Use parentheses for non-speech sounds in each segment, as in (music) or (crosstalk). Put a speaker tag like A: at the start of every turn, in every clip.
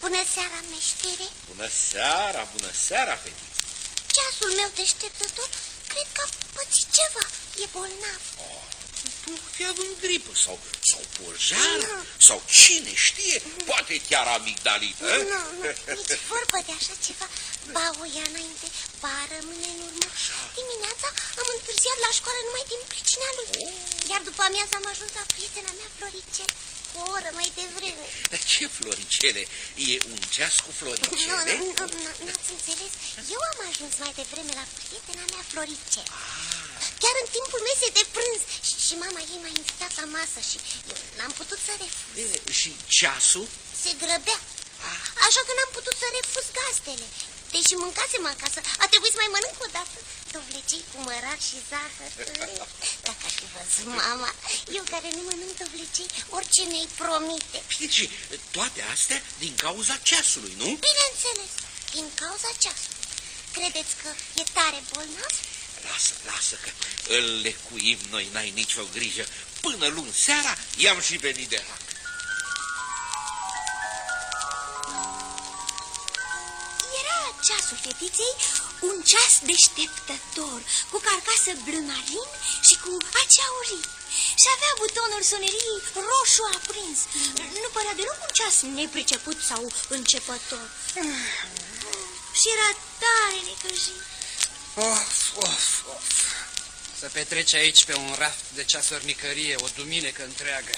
A: Bună seara, meștere!
B: Bună seara, bună seara, fetiță.
A: Ceasul meu deșteptător cred că a pățit ceva. E bolnav.
B: Oh, tu fi având gripă sau, sau pojar,
A: Nu.
B: sau cine știe, poate chiar amigdalită.
A: Nu, nu, nici vorbă de așa ceva. Ba o ia înainte, ba rămâne în urmă. Dimineața am întârziat la școală numai din pricina lui. Iar după amiază am ajuns la prietena mea, Florice, cu o oră mai devreme.
B: Dar ce floricele? E un ceas cu
A: Nu,
B: floricele?
A: nu, nu, nu, nu-ți înțeles. Eu am ajuns mai devreme la prietena mea, Florice. Chiar în timpul mesei de prânz. Și, și mama ei m-a invitat la masă și eu n-am putut să refuz.
B: E, și ceasul?
A: Se grăbea. Așa că n-am putut să refuz gazdele. Deși mâncasem acasă, a trebuit să mai mănânc o dată dovlecei cu mărar și zahăr. Dacă aș fi văzut mama, eu care nu mănânc dovlecei, orice mi-ai promite.
B: Deci, toate astea din cauza ceasului, nu?
A: Bineînțeles, din cauza ceasului. Credeți că e tare bolnav?
B: Lasă, lasă că îl lecuim noi, n-ai nicio grijă. Până luni seara i-am și venit de hac.
C: Ceasul fetiței un ceas deșteptător, cu carcasă bleu marin și cu ace aurii. Și avea butonul soneriei roșu aprins. Nu părea deloc un ceas nepriceput sau începător. Și era tare necăjit.
D: Of, of, of. Să petrece aici pe un raft de ceasornicărie o duminică întreagă.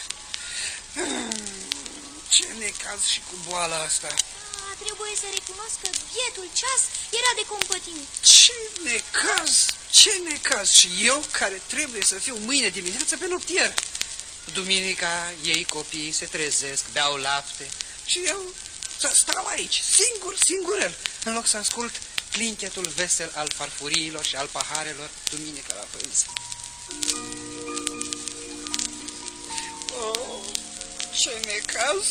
D: Hmm, Ce necaz și cu boala asta.
C: A, trebuie să recunosc că bietul ceas era de compătimit.
D: Ce necaz, ce necaz. Și eu care trebuie să fiu mâine dimineață pe noptier. Duminica ei copiii se trezesc, beau lapte și eu să stau aici, singur, singurel, în loc să ascult clinchetul vesel al farfuriilor și al paharelor duminică la prânz. Oh, ce necaz!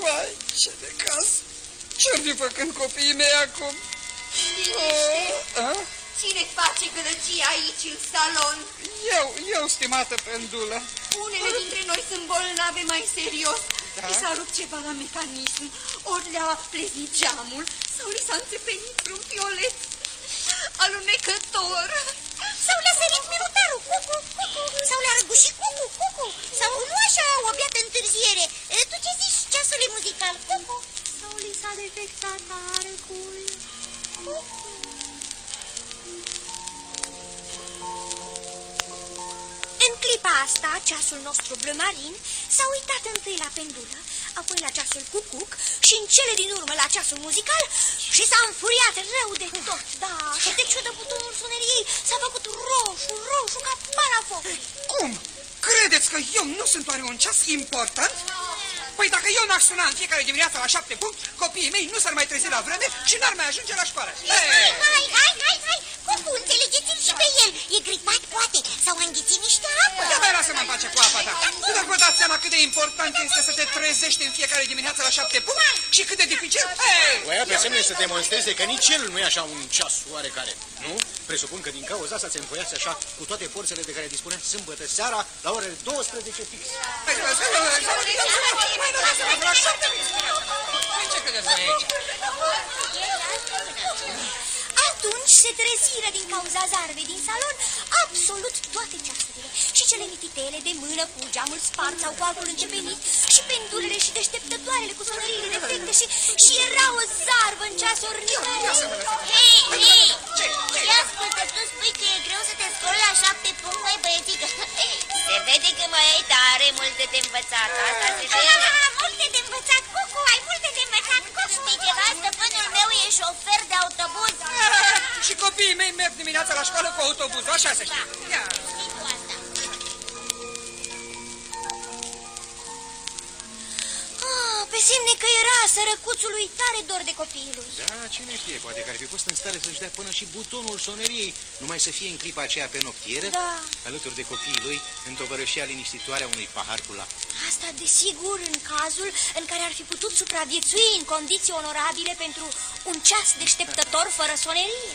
D: Vai, ce necaz! Ce-ar fi făcând copiii mei acum? Oh, a?
E: Cine face gălăgie aici în salon?
D: Eu, eu, stimată pendulă.
E: Unele dintre noi sunt bolnave mai serios.
D: Da?
E: Li s-a rupt ceva la mecanism, ori le-a plezit geamul, sau li s-a înțepenit vreun fiolet alunecător.
A: Sau le-a sărit minutarul, cucu, cucu, sau le-a răgușit cucu, cucu, sau nu așa o biată întârziere. E, Tu ce zici, ceasule muzical, cucu?
C: Sau li s-a defectat arecul. În clipa asta, ceasul nostru blămarin s-a uitat întâi la pendulă, apoi la ceasul cucuc și în cele din urmă la ceasul muzical și s-a înfuriat rău de tot. Da, și de ciudă butonul soneriei s-a făcut roșu, roșu ca para focului.
D: Cum? Credeți că eu nu sunt oare un ceas important? Păi dacă eu n-aș suna în fiecare dimineață la șapte punct, copiii mei nu s-ar mai trezi la vreme și n-ar mai ajunge la școală.
A: Hai,
D: Ei!
A: hai, hai, hai, hai, cucu, înțelegeți-l și pe el. E gripat, poate, sau a înghițit niște apă.
D: Ia mai lasă-mă în pace cu apa ta. Nu dacă vă dați seama cât de important este să te trezești în fiecare dimineață la șapte punct și cât de dificil? Ei!
F: Voia pe asemenea să demonstreze că nici el nu e așa un ceas oarecare, nu? Presupun că din cauza asta se înfoiase așa cu toate forțele de care dispunea sâmbătă seara la orele 12 fix.
D: Hai, hai, hai, hai, hai, hai, hai, hai, lasă-mă, la șapte punct. Ce credeți voi aici?
C: Atunci se treziră din cauza zarvei din salon absolut toate ceasurile. Și cele mititele de mână cu geamul spart sau cu altul începenit, și pendulele și deșteptătoarele cu sonăriile defecte și, și era o zarvă în ceasuri
A: Hei, hei, ce ascultă, tu spui că e greu să te scoli la șapte punct, mai băiețică. Se vede că mai ai tare multe de învățat, asta se vede. Multe de învățat, cucu, ai multe de învățat, cucu. Știi ceva, stăpânul meu e șofer de autobuz.
D: Și copiii mei merg dimineața la școală cu autobuzul, așa se știe. Ia.
C: Sărăcuțului tare dor de copiii lui.
B: Da, cine știe, poate că ar fi fost în stare să-și dea până și butonul soneriei, numai să fie în clipa aceea pe noptieră,
C: Da.
B: alături de copiii lui, în tovărășia liniștitoare a unui pahar cu lapte.
C: Asta desigur în cazul în care ar fi putut supraviețui în condiții onorabile pentru un ceas deșteptător fără sonerie.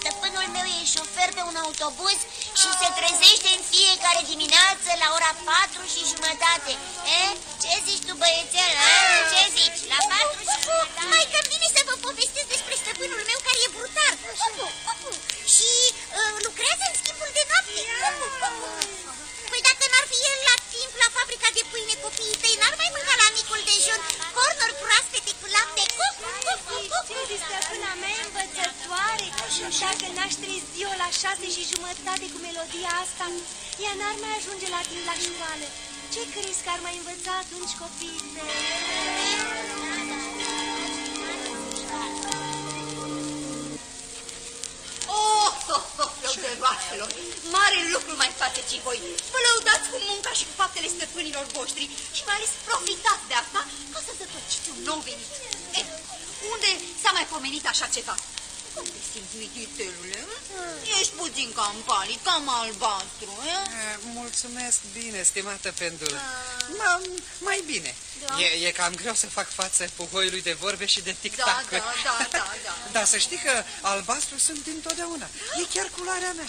G: Stăpânul meu e șofer de un autobuz și se trezește în fiecare dimineață la ora patru și jumătate. E? Ce zici tu, băiețel? a? Ce zici? La patru și jumătate?
C: Mai că bine să vă povestesc despre stăpânul meu care e brutar. Și uh, lucrează în schimbul de noapte. Păi dacă n-ar fi el la timp la fabrica de pâine, copiii tăi n-ar mai mânca la micul dejun cornuri proaspete cu lapte.
A: Ce stăpâna mea e învățătoare și dacă n-aș trezi eu la șase și jumătate cu melodia asta, ea n-ar mai ajunge la timp la școală. Ce crezi că ar mai învăța atunci copiii tăi?
E: Oh, oh, oh, lăudăroașilor! Mare lucru mai faceți și voi! Vă lăudați cu munca și cu faptele stăpânilor voștri și mai ales profitați de asta ca să zătociți un nou venit. Eh, unde s-a mai pomenit așa ceva? Cum te simți, mititelule? Ești puțin cam palid, cam albastru, eh?
D: Eh, Mulțumesc bine, stimată pendulă. Ma, mai bine. E, e cam greu să fac față puhoiului de vorbe și de
E: Da,
D: tic-tac.
E: da, da, da, da.
D: Dar să știi că albastru sunt întotdeauna. E chiar culoarea mea.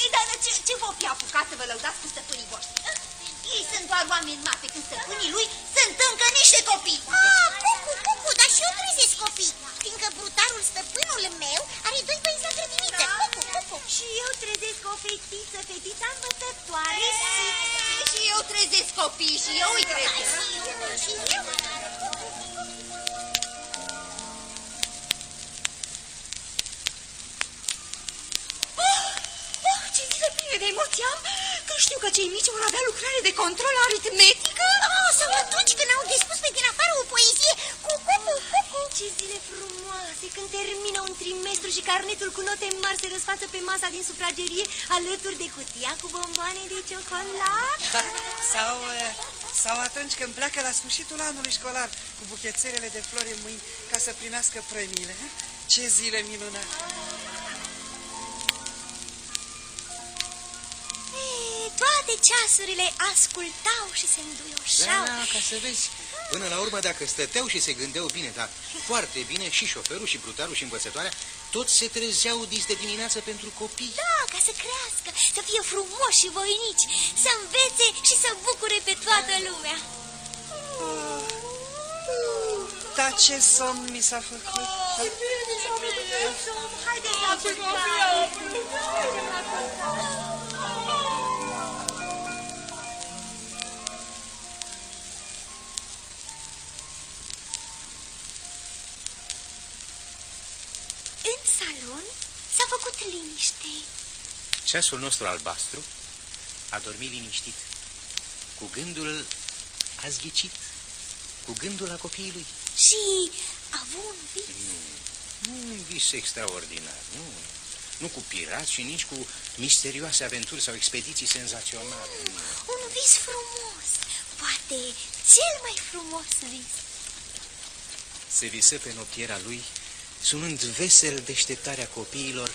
E: Ei, dar ce, ce vă fi apucat să vă lăudați cu stăpânii voștri? Eh? Ei sunt doar oameni mari, pe când stăpânii lui sunt încă niște copii.
C: Ah, Cucu, Cucu, dar și eu trezesc copii, fiindcă brutarul stăpânul meu are doi băieți la grădiniță. Cucu, Cucu.
A: Și eu trezesc o fetiță, fetița învățătoare,
E: Și eu trezesc copii și eu îi trezesc.
C: Și eu.
E: Oh, știu că cei mici vor avea lucrare de control aritmetică.
C: Oh, să mă duci când au dispus pe din afară o poezie cu Cucu, Cucu.
A: Ce zile frumoase când termină un trimestru și carnetul cu note mari se răsfață pe masa din sufragerie alături de cutia cu bomboane de ciocolată. (laughs)
D: Sau, eh, sau atunci când pleacă la sfârșitul anului școlar cu buchețelele de flori în mâini ca să primească premiile. eh? Ce zile minunate!
C: Toate ceasurile ascultau și se înduioșau.
B: Da, ca să vezi. Până la urmă, dacă stăteau și se gândeau bine, dar foarte bine, și șoferul, și brutarul, și învățătoarea, toți se trezeau dis de dimineață pentru copii.
C: Da, ca să crească, să fie frumoși și voinici, să învețe și să bucure pe toată lumea.
D: Dar ce somn mi s-a făcut!
A: Haideți la culcare!
C: S-a făcut liniște.
B: Ceasul nostru albastru a dormit liniștit, cu gândul a zghicit, cu gândul la copiii lui.
C: Și a avut un vis.
B: Nu un vis extraordinar, nu. Nu cu pirați și nici cu misterioase aventuri sau expediții senzaționale. nu.
C: Un vis frumos, poate cel mai frumos vis.
B: Se visă pe noptiera lui, sunând vesel deșteptarea copiilor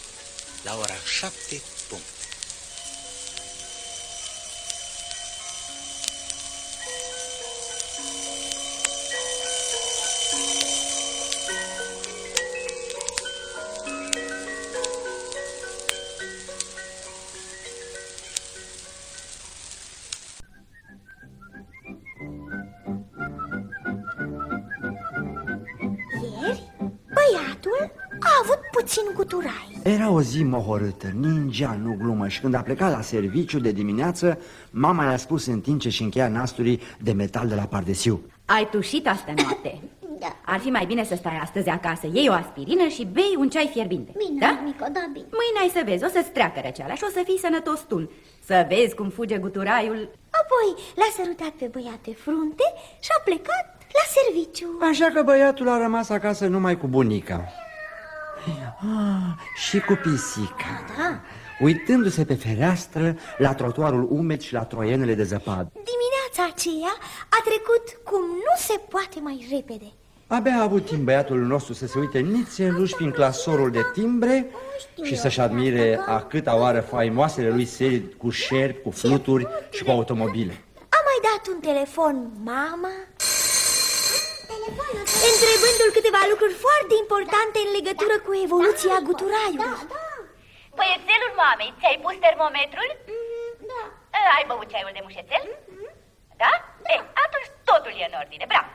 B: la ora
H: 7 o zi mohorâtă, ningea, nu glumă și când a plecat la serviciu de dimineață, mama i-a spus în timp ce și încheia nasturii de metal de la pardesiu.
I: Ai tușit astă noapte. (coughs)
G: Da.
I: Ar fi mai bine să stai astăzi acasă, iei o aspirină și bei un ceai fierbinte.
G: Bine,
I: da?
G: Mico, da, bine.
I: Mâine ai să vezi, o să-ți treacă răceala și o să fii sănătos tu. Să vezi cum fuge guturaiul.
G: Apoi l-a sărutat pe băiat pe frunte și a plecat la serviciu.
H: Așa că băiatul a rămas acasă numai cu bunica. Ah, și cu pisica. Uitându-se pe fereastră la trotuarul umed și la troienele de zăpadă.
C: Dimineața Dimineața aceea a trecut cum nu se poate mai repede.
H: Abia a avut timp băiatul nostru să se uite nițeluș prin clasorul de timbre și să-și admire a câta oară faimoasele lui serii cu șerpi, cu fluturi și cu automobile.
C: A mai dat un telefon mama, întrebându-l câteva lucruri foarte importante în legătură cu evoluția guturaiului.
J: Băiețelul mamei, ți-ai pus termometrul? Da. Ai băut ceaiul de mușețel? Da? E, atunci totul e în ordine, bravo.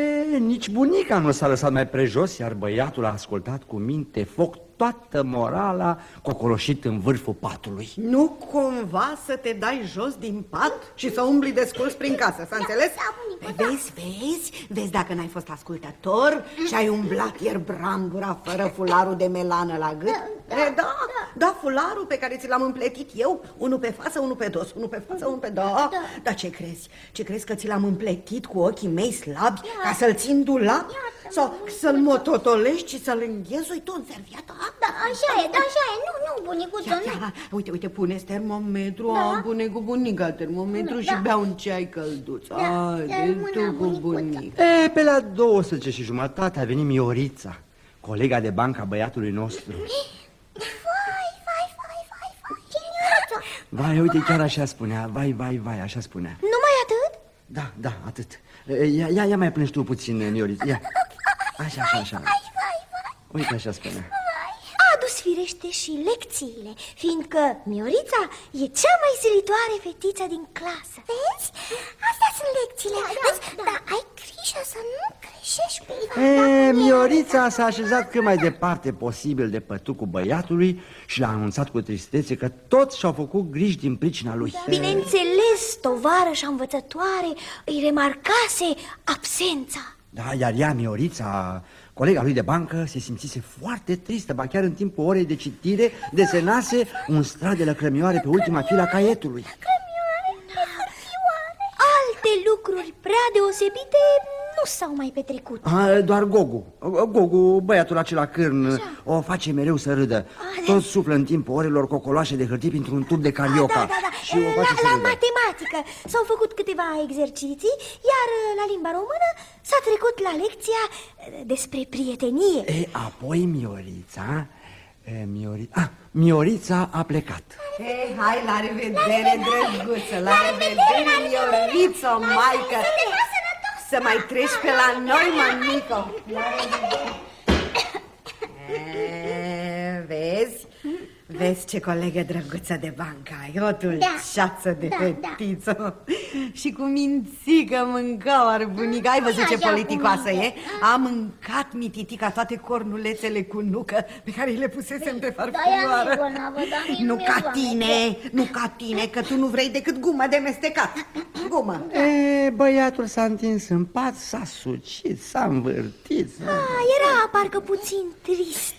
H: E, nici bunica nu s-a lăsat mai prejos, iar băiatul a ascultat cu minte foc toată morala cocoloșit în vârful patului.
K: Nu cumva să te dai jos din pat și să umbli desculț prin casă, s-a înțeles? Vezi, vezi, vezi dacă n-ai fost ascultător și ai umblat ieri brambura fără fularul de melană la gât? E, da, da, fularul pe care ți l-am împletit eu, unul pe față, unul pe dos, unul pe față, unul pe da. Da, ce crezi? Ce crezi că ți l-am împletit cu ochii mei slabi ca să-l țin dulap? Sau să-l mototolești și să-l înghezui tu în serviata?
G: Da, așa e, da, așa e. Nu, nu, bunicuță,
K: Ia,
G: nu.
K: ia, uite, uite, puneți termometru,
G: Da.
K: am pune cu bunica termometru
G: Da,
K: și
G: da.
K: bea un ceai călduț.
G: Da,
K: Haide,
G: da, mâna,
K: tu cu
G: bunicuță.
K: bunica.
H: E, pe la 12 și jumătate a venit Miorița, colega de banca băiatului nostru.
G: Vai, vai, vai, vai, vai, ce miuță.
H: Vai, uite, chiar așa spunea, vai, vai, vai, așa spunea.
C: Numai atât?
H: Da, da, atât. E, Ia, ia, ia mai plângi tu puțin, Miorița, ia. (laughs) Așa, așa, așa. Uite, așa spunea.
C: A adus firește și lecțiile, fiindcă Miorița e cea mai zilitoare fetiță din clasă.
G: Vezi? Astea sunt lecțiile. Vezi? Dar ai grijă să nu greșești pe
H: E, Miorița s-a așezat cât mai departe posibil de pătucul băiatului și l-a anunțat cu tristețe că toți și-au făcut griji din pricina lui.
C: Bineînțeles, tovarășa învățătoare îi remarcase absența.
H: Da, iar ea, Miorița, colega lui de bancă, se simțise foarte tristă, ba chiar în timpul orei de citire desenase un strat de lăcrămioare pe ultima filă a caietului.
C: Alte lucruri prea deosebite nu s-au mai petrecut.
H: A, doar Gogu, Gogu, băiatul acela cârn, o face mereu să râdă. Tot suflă în timpul orelor cocoloașe de hârtie printr-un tub de carioca.
C: Da, da, da.
H: Și o face
C: La,
H: să
C: la
H: râdă.
C: matematică s-au făcut câteva exerciții, iar la limba română s-a trecut la lecția eh, despre prietenie.
H: E, apoi Miorița, e, Miori... ah, Miorița a plecat.
K: Hei, hai, la revedere, drăguță, la revedere, Ioriță, maică. Să mai treci pe la noi, mămico. La revedere. E, Vezi? Vezi ce colegă drăguță de bancă ai, o dulceață de
G: da,
K: fetiță Și cu mințică mânca oare bunica Ai văzut ce
G: Așa,
K: politicoasă
G: cu minte.
K: e? A mâncat mititica toate cornulețele cu nucă Pe care le pusese între
G: Da, ea nu
K: farfurioară
G: e bolnavă, dar mie
K: Nu
G: nu-mi e
K: ca
G: foame.
K: tine, nu ca tine, că tu nu vrei decât gumă de mestecat Gumă
H: E, băiatul s-a întins în pat, s-a sucit, s-a învârtit.
C: Ah, era parcă puțin trist.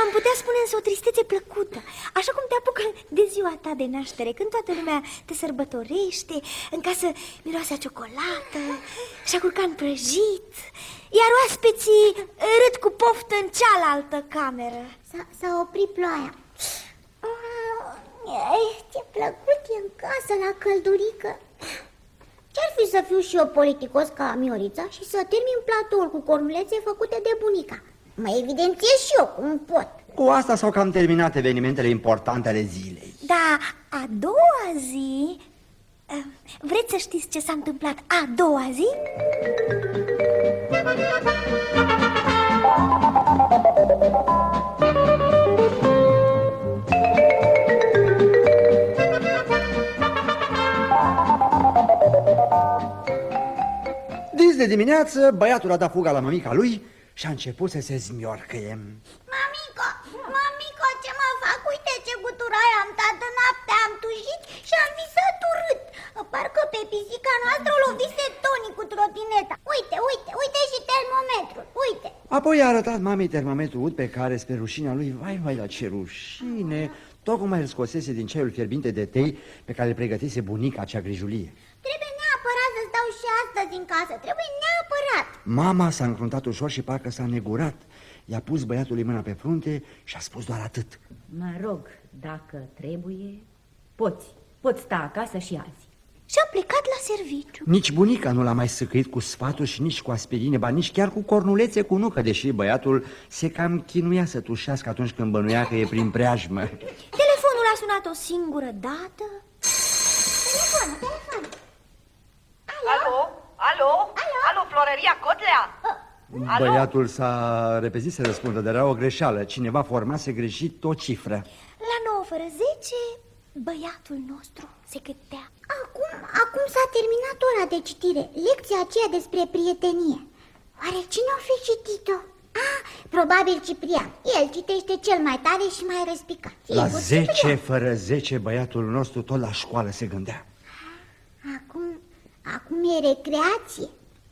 C: Am putea spune însă o tristețe plăcută, așa cum te apucă de ziua ta de naștere, când toată lumea te sărbătorește, în casă miroase a ciocolată și a curcan prăjit, iar oaspeții râd cu poftă în cealaltă cameră.
G: S-a- S-a oprit ploaia. Ah, Ce plăcut e în casă la căldurică. Ce-ar fi să fiu și eu politicos ca Miorița și să termin platoul cu cornulețe făcute de bunica? Mă evidențiez și eu cum pot.
H: Cu asta s-au cam terminat evenimentele importante ale zilei.
C: Da, a doua zi... eh, Vreți să știți ce s-a întâmplat a doua zi?
H: Dis de dimineață, băiatul a dat fuga la mămica lui și a început să se zmiorcăie.
G: Mamico, mamico, ce mă fac? Uite ce guturai am dat în noapte, am tujit și am visat urât. Parcă pe pisica noastră o lovise Toni cu trotineta. Uite, uite, uite și termometrul, uite.
H: Apoi a arătat mamei termometrul ud pe care, spre rușinea lui, vai, vai, la ce rușine, tocmai îl scosese din ceaiul fierbinte de tei pe care îl pregătise bunica cea grijulie.
G: Trebuie neapărat să stau și astăzi în casă, trebuie neapărat.
H: Mama s-a încruntat ușor și parcă s-a negurat. I-a pus băiatului mâna pe frunte și a spus doar atât.
I: Mă rog, dacă trebuie, poți. Poți sta acasă și azi.
C: și a plecat la serviciu.
H: Nici bunica nu l-a mai săcăit cu sfaturi și nici cu aspirine, ba nici chiar cu cornulețe cu nucă, deși băiatul se cam chinuia să tușească atunci când bănuia că e prin preajmă.
C: Telefonul a sunat o singură dată. Telefon, telefon.
J: Alo? Alo? Alo, Floreria Cotlea? Alo?
H: Băiatul s-a repezit să răspundă, dar era o greșeală. Cineva formase greșit o cifră.
C: La 9 fără 10, băiatul nostru se gândea.
L: Acum, acum s-a terminat ora de citire, lecția aceea despre prietenie. Oare cine o fi citit-o? Ah, probabil Ciprian. El citește cel mai tare și mai respicat.
H: La
L: Sigur,
H: 10
L: Ciprian.
H: fără 10, băiatul nostru tot la școală se gândea.
L: Acum, acum e recreație.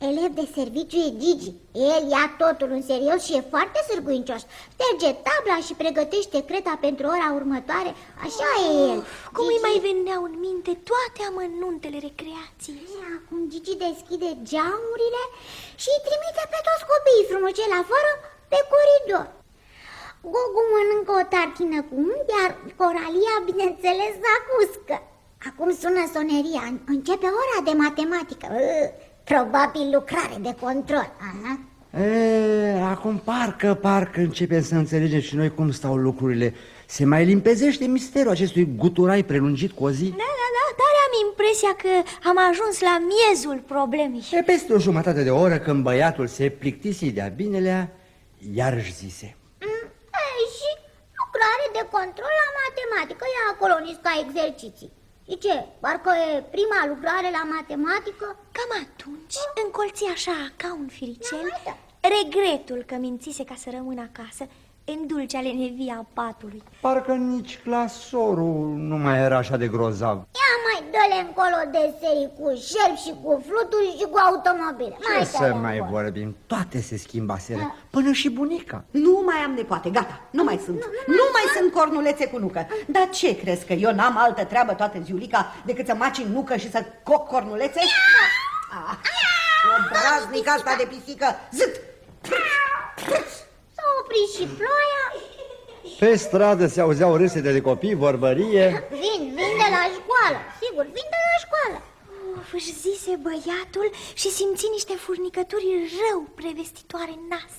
L: Elev de serviciu e Gigi. El ia totul în serios și e foarte sârguincios. Șterge tabla și pregătește creta pentru ora următoare. Așa e el.
C: Cum îi mai veneau în minte toate amănuntele recreației.
L: Acum Gigi deschide geamurile și îi trimite pe toți copiii frumuceli afară pe coridor. Gogu mănâncă o tartină cu unt, iar Coralia, bineînțeles, zacuscă. Acum sună soneria, începe ora de matematică. Ugh, Probabil lucrare de control. Aha.
H: E, acum parcă, parcă începem să înțelegem și noi cum stau lucrurile. Se mai limpezește misterul acestui guturai prelungit cu o zi.
C: Da, da, da, tare am impresia că am ajuns la miezul problemei.
H: E peste o jumătate de oră când băiatul se plictisi de-a binelea, iarăși zise.
L: Mm, Ei, și lucrare de control la matematică, e acolo nici ca exerciții. Și ce, parcă e prima lucrare la matematică?
C: Cam atunci încolți așa ca un firicel
L: Da, da.
C: regretul că mințise ca să rămână acasă în dulcea lenevia patului.
H: Parcă nici clasorul nu mai era așa de grozav.
L: Ia mai dă-le încolo de serii cu șerpi și cu fluturi și cu automobile.
H: Ce
L: mai
H: să
L: dă-le
H: mai
L: încolo.
H: vorbim? Toate se schimbaseră, până și bunica.
K: Nu mai am nepoate, gata, nu mai sunt. Nu mai sunt cornulețe cu nucă. Dar ce crezi că eu n-am altă treabă toată ziulica decât să macin nucă și să coc cornulețe? Ah, obraznic asta de pisică. Zât!
L: S-a oprit și ploaia.
H: Pe stradă se auzeau râsete de copii, vorbărie.
L: Vin, vin de la școală. Sigur, vin de la școală.
C: Uf, își zise băiatul și simți niște furnicături rău prevestitoare în nas.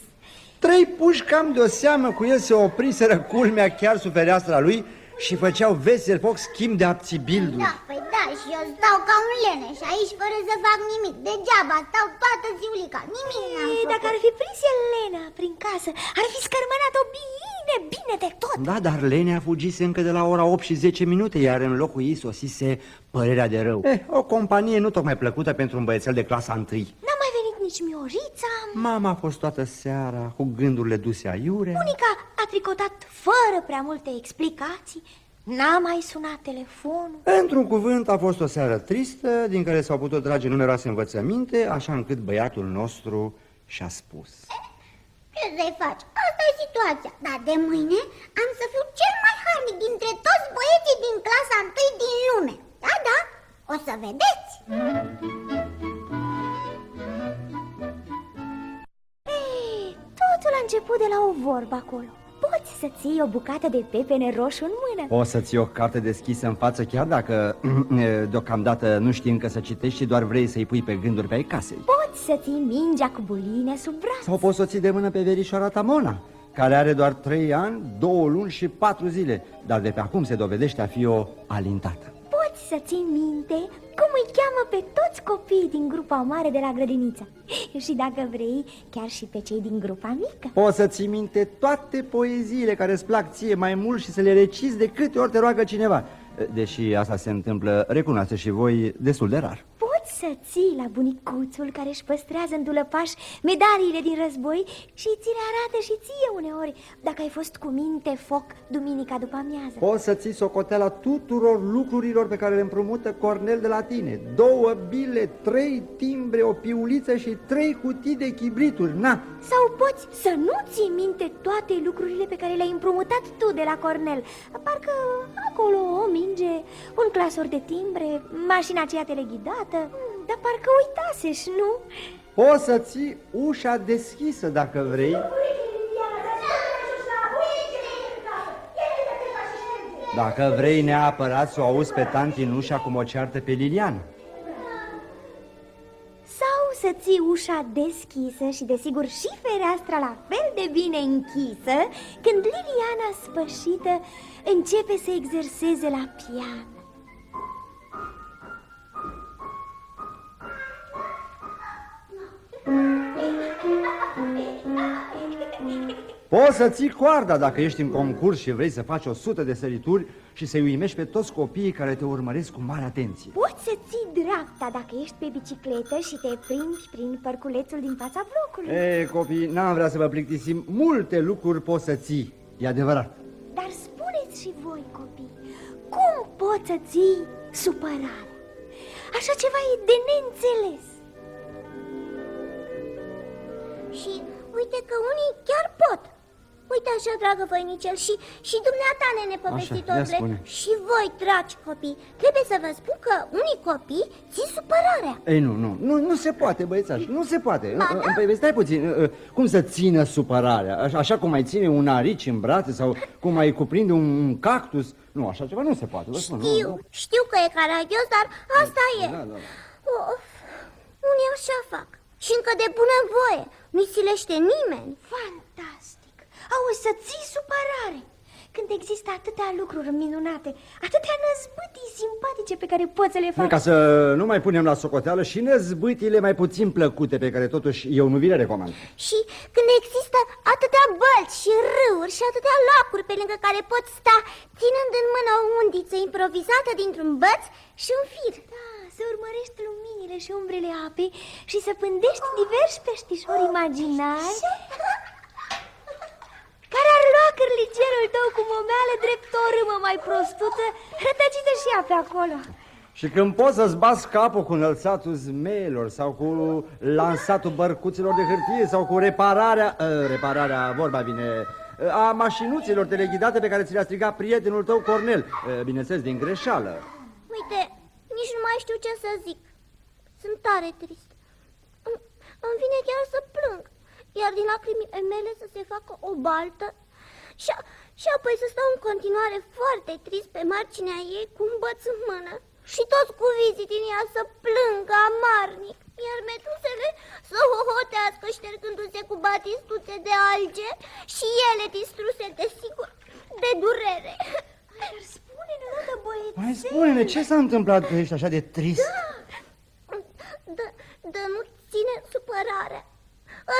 H: Trei puși cam de o seamă cu el se opriseră culmea chiar sub fereastra lui și făceau vesel foc schimb de abțibilduri.
L: Da, păi da, și eu stau ca un leneș aici fără să fac nimic. Degeaba stau toată ziulica. Nimic n-am
C: E,
L: făcut.
C: dacă ar fi prins Elena prin casă, ar fi scărmănat-o bine, bine de tot.
H: Da, dar Lenea fugise încă de la ora 8 și 10 minute, iar în locul ei sosise părerea de rău. Eh, o companie nu tocmai plăcută pentru un băiețel de clasa 1.
C: N-a mai venit nici Miorița.
H: Mama a fost toată seara cu gândurile duse aiure.
C: Bunica a tricotat fără prea multe explicații. N-a mai sunat telefonul.
H: Într-un cuvânt a fost o seară tristă, din care s-au putut trage numeroase învățăminte, așa încât băiatul nostru și-a spus.
L: Ce să-i faci? Asta e situația. Dar de mâine am să fiu cel mai harnic dintre toți băieții din clasa întâi din lume. Da, da, o să vedeți.
C: Ei, totul a început de la o vorbă acolo. Poți să-ți iei o bucată de pepene roșu în mână.
H: Poți să ții o carte deschisă în față chiar dacă (clears throat) deocamdată nu știi încă să citești și doar vrei să-i pui pe gânduri pe ai casei.
C: Poți să ții mingea cu buline sub braț.
H: Sau poți să o ții de mână pe verișoara ta Mona, care are doar trei ani, două luni și patru zile, dar de pe acum se dovedește a fi o alintată.
C: Poți să ții minte cum îi cheamă pe toți copiii din grupa mare de la grădiniță. Și dacă vrei, chiar și pe cei din grupa mică.
H: Poți să ții minte toate poeziile care îți plac ție mai mult și să le recizi de câte ori te roagă cineva. Deși asta se întâmplă, recunoaște și voi, destul de rar.
C: Poți să ții la bunicuțul care își păstrează în dulăpaș medaliile din război și ți le arată și ție uneori dacă ai fost cu minte foc duminica după amiază.
H: Poți să ții socoteala tuturor lucrurilor pe care le împrumută Cornel de la tine. Două bile, trei timbre, o piuliță și trei cutii de chibrituri. Na,
C: Sau poți să nu ții minte toate lucrurile pe care le-ai împrumutat tu de la Cornel Parcă acolo o minge, un clasor de timbre, mașina aceea teleghidată dar parcă uitasești, nu?
H: Poți să ții ușa deschisă dacă vrei Dacă vrei neapărat să o auzi pe tantinușa cum o ceartă pe Liliana.
C: Sau să ții ușa deschisă și desigur și fereastra la fel de bine închisă Când Liliana spășită începe să exerseze la pian
H: Poți să ții coarda dacă ești în concurs și vrei să faci o sută de sărituri și să-i uimești pe toți copiii care te urmăresc cu mare atenție.
C: Poți să ții dreapta dacă ești pe bicicletă și te prinzi prin părculețul din fața blocului.
H: Ei, copii, n-am vrea să vă plictisim, multe lucruri poți să ții, e adevărat.
C: Dar spuneți și voi, copii, cum poți să ții supărare? Așa ceva e de neînțeles.
G: Și uite că unii chiar pot. Uite așa, dragă voinicel, și, și dumneata, nene
H: ia
G: povestitore,
H: spune.
G: și voi, dragi copii, trebuie să vă spun că unii copii țin supărarea.
H: Ei, nu, nu, nu, nu se poate, băiețaș, nu se poate. Păi, stai puțin, uh, cum să țină supărarea? Așa- Așa cum ai ține un arici în brațe sau cum ai cuprinde un un cactus? Nu, așa ceva nu se poate, vă spun. nu,
G: Știu,
H: nu.
G: știu că e caragios, dar asta e.
H: Da, da, da.
G: Of, unii așa fac. Și încă de bună voie. Nu-i silește nimeni.
C: Fantastic! Auzi, să ții supărare! Când există atâtea lucruri minunate, atâtea năzbâtii simpatice pe care poți să le faci.
H: Ca să nu mai punem la socoteală și năzbâtile mai puțin plăcute pe care totuși eu nu vi le recomand.
G: Și când există atâtea bălți și râuri și atâtea locuri pe lângă care poți sta ținând în mână o undiță improvizată dintr-un băț și un fir.
C: Da, să urmărești luminile și umbrele apei și să pândești diversi peștișori imaginari care ar lua cârligerul tău cu momeală drept o râmă mai prostută, rătăcită și ea pe acolo.
H: Și când poți să-ți bați capul cu înălțatul zmeilor sau cu lansatul bărcuților de hârtie sau cu repararea, uh, repararea, vorba bine, uh, a mașinuților teleghidate pe care ți le-a strigat prietenul tău Cornel, uh, bineînțeles din greșeală.
G: Uite, nici nu mai știu ce să zic. Sunt tare trist. Îmi- Îmi vine chiar să plâng, iar din lacrimile mele să se facă o baltă și, a- și apoi să stau în continuare foarte trist pe marginea ei cu un băț în mână și toți cuvizii din ea să plângă amarnic, iar meduzele să hohotească ștergându-se cu batistuțe de alge și ele distruse, desigur, de durere.
C: Dar spune-ne, odată, băiețel.
H: Mai spune-ne, ce s-a întâmplat că ești așa de trist?
G: Dă, dă nu ține supărarea.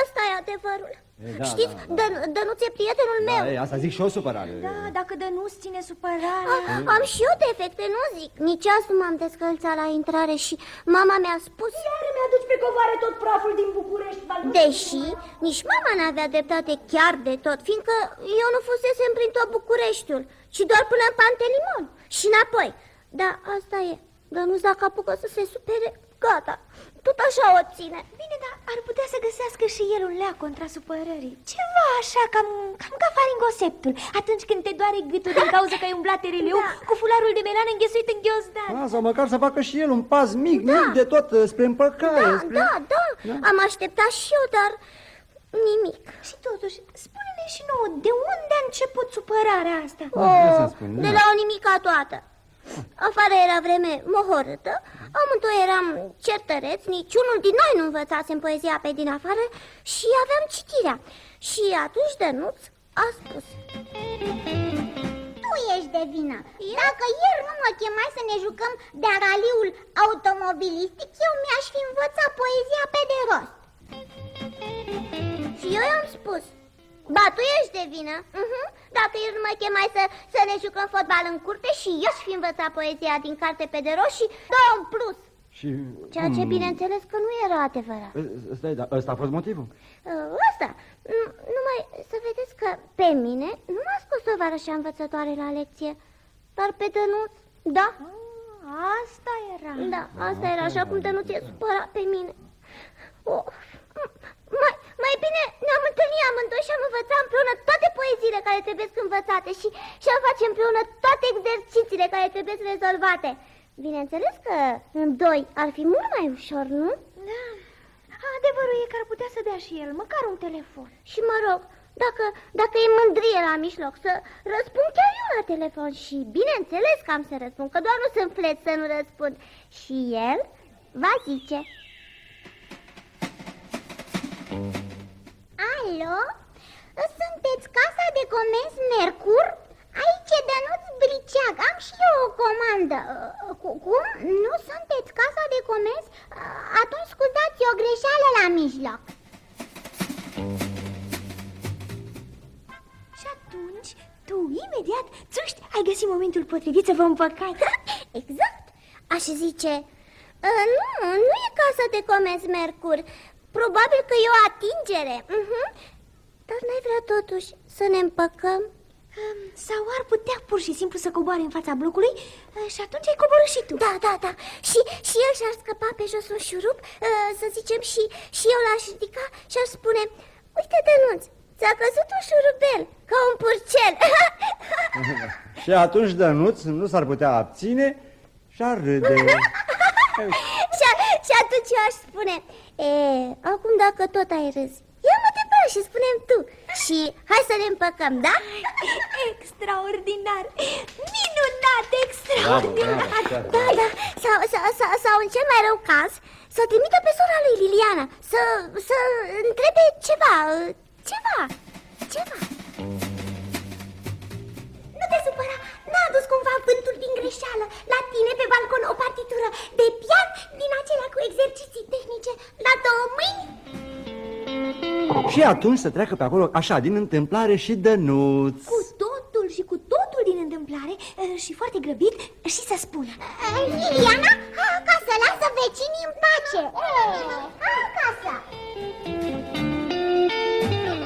G: Ăsta e adevărul.
H: E, da,
G: Știți,
H: da, da.
G: Dă, Dănuț e prietenul meu.
H: Da, e, asta zic și o supărare.
C: Da, dacă de nu ține supărarea...
G: A, am și eu defecte, nu zic. Nici azi nu m-am descălțat la intrare și mama mi-a spus...
A: Iar mi-aduci pe covoare tot praful din București, Valduș.
G: Deși nici mama n-avea dreptate chiar de tot, fiindcă eu nu fusesem prin tot Bucureștiul, ci doar până în Pantelimon și înapoi. Da, asta e. Dănuț dacă apucă să se supere, gata, tot așa o ține.
C: Bine, dar ar putea să găsească și el un leac contra supărării. Ceva așa, cam, cam ca faringoseptul. Atunci când te doare gâtul din cauza că ai umblat tereleu
G: Da.
C: cu fularul de melan înghesuit în ghiozdan.
H: Da, sau măcar să facă și el un pas mic, mic de tot uh, spre împăcare.
G: Da,
H: spre...
G: da, da, am așteptat și eu, dar nimic.
C: Și totuși, spune-ne și nouă, de unde a început supărarea asta?
H: Ah, ia
G: Oh,
H: să-mi spune,
G: de
H: da.
G: la o nimica toată. Afară era vreme mohorâtă, amândoi eram certăreți, niciunul din noi nu învățasem poezia pe din afară și aveam citirea. Și atunci Dănuț a spus Tu ești de vină. Dacă ieri nu mă chemai să ne jucăm de raliul automobilistic, eu mi-aș fi învățat poezia pe de rost. Și eu i-am spus Ba, tu ești de vină. Uh-huh. Dacă ieri nu mă chemai să, să ne jucăm fotbal în curte Și eu și fi învățat poezia din carte pe de rost Și două în plus.
H: Și...
G: Ceea ce
H: cum-
G: bineînțeles că nu era adevărat.
H: Uh, Stai, da, ăsta a fost motivul?
G: Uh, Ăsta, nu- numai să vedeți că pe mine nu m-a scos tovarășa învățătoare la lecție. Dar pe Dănuț, da.
C: Asta era.
G: Da, asta era așa cum Dănuț e supărat pe mine. Oh. Mai, mai bine ne-am întâlnit amândoi și am învățat împreună toate poeziile care trebuie învățate și, și am face împreună toate exercițiile care trebuie rezolvate Bineînțeles că în doi ar fi mult mai ușor, nu?
C: Da. Adevărul e că ar putea să dea și el, măcar un telefon.
G: Și mă rog, dacă, dacă e mândrie la mijloc, să răspund chiar eu la telefon și bineînțeles că am să răspund, că doar nu sunt flet să nu răspund. Și el va zice...
L: Alo? Sunteți Casa de Comenzi Mercur? Aici e Dănuț Briceag, am și eu o comandă Cu, Cum? Nu sunteți Casa de Comenzi? Atunci scuzați o greșeală la mijloc
C: Și atunci, tu imediat, țuști, ai găsit momentul potrivit să vă împăcați (laughs)
L: Exact, aș zice uh, Nu, nu e Casa de Comenzi Mercur Probabil că e o atingere. Uh -huh. Dar n-ai vrea totuși să ne împăcăm?
C: Sau ar putea pur și simplu să coboare în fața blocului și atunci ai coborât și tu.
L: Da, da, da. Și, și el și-ar scăpa pe jos un șurup, să zicem, și, și eu l-aș ridica și aș spune Uite, Dănuț, ți-a căzut un șurubel, ca un purcel. (laughs)
H: Și atunci Dănuț nu s-ar putea abține și ar râde. (laughs)
L: Și, și atunci eu aș spune E, acum dacă tot ai râs Ia-mă de bă și spunem tu. Și hai să ne împăcăm, da? (laughs)
C: Extraordinar! Minunat, extraordinar!
L: bravo, Da, da sau, sau, sau, sau în cel mai rău caz Să trimită pe sora lui Liliana Să, să întrebe ceva Ceva Ceva. Nu te supăra N-a adus cumva vântul din greșeală. La tine pe balcon o partitură de pian Din acelea cu exerciții tehnice. La două mâini.
H: Și atunci să treacă pe acolo, așa, din întâmplare și Dănuț.
C: Cu totul și cu totul din întâmplare Și foarte grăbit și să spună.
L: Liliana, acasă, lasă vecinii în pace. Acasă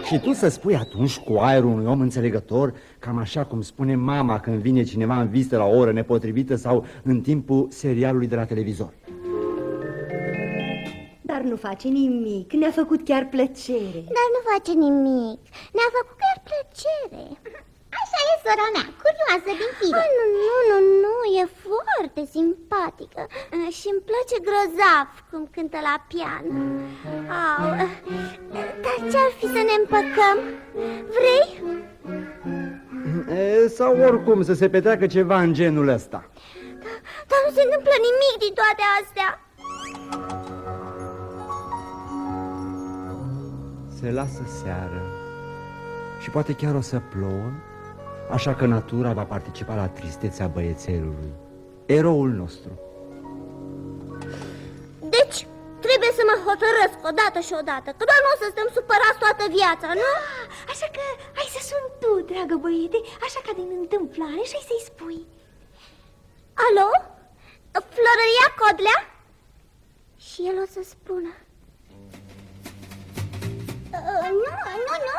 H: Și tu să spui atunci cu aerul unui om înțelegător Cam așa cum spune mama când vine cineva în vizită la o oră nepotrivită Sau în timpul serialului de la televizor.
I: Dar nu face nimic, ne-a făcut chiar plăcere.
L: Dar nu face nimic, ne-a făcut chiar plăcere Așa e sora mea, curioasă din fire. Oh, Nu, nu, nu, nu, e foarte simpatică. Și îmi place grozav cum cântă la pian. Au, Dar ce-ar fi să ne împăcăm? Vrei?
H: E, sau oricum să se petreacă ceva în genul ăsta.
L: Dar, dar nu se întâmplă nimic din toate astea.
H: Se lasă seară și poate chiar o să plouă, așa că natura va participa la tristețea băiețelului, eroul nostru.
L: Deci, trebuie să mă hotărăsc odată și odată, că doar nu o să stăm supărați toată viața, nu?
C: Ah, așa că ai să sun tu, dragă băiete, așa ca din întâmplare și ai să-i spui.
L: Alo? Florăria Codlea? Și el o să spună. Uh, nu, nu, nu,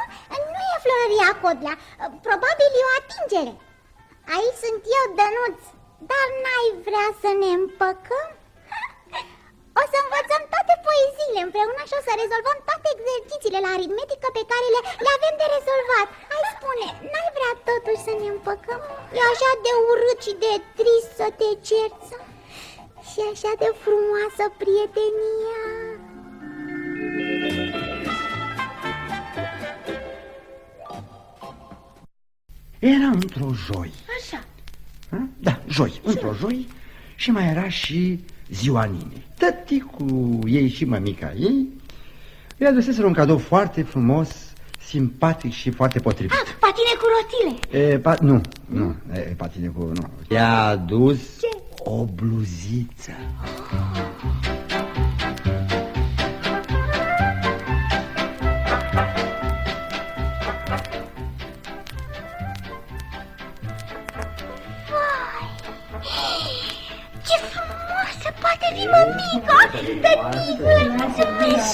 L: nu e Florăria Codlea. Uh, probabil e o atingere. Aici sunt eu, Dănuț. Dar n-ai vrea să ne împăcăm? O să învățăm toate poeziile împreună și o să rezolvăm toate exercițiile la aritmetică pe care le, le avem de rezolvat. Hai spune, n-ai vrea totuși să ne împăcăm? E așa de urât și de trist să te cerți și așa de frumoasă prietenia.
H: Era într-o joi.
L: Așa.
H: Da, joi, într-o joi Și mai era și ziua Ninei. Tăticul ei și mămica ei Îi aduseseră un cadou foarte frumos Simpatic și foarte potrivit.
L: Ah, patine cu rotile.
H: E, pa, Nu, nu, e, patine cu... nu. I-a adus Ce? o bluziță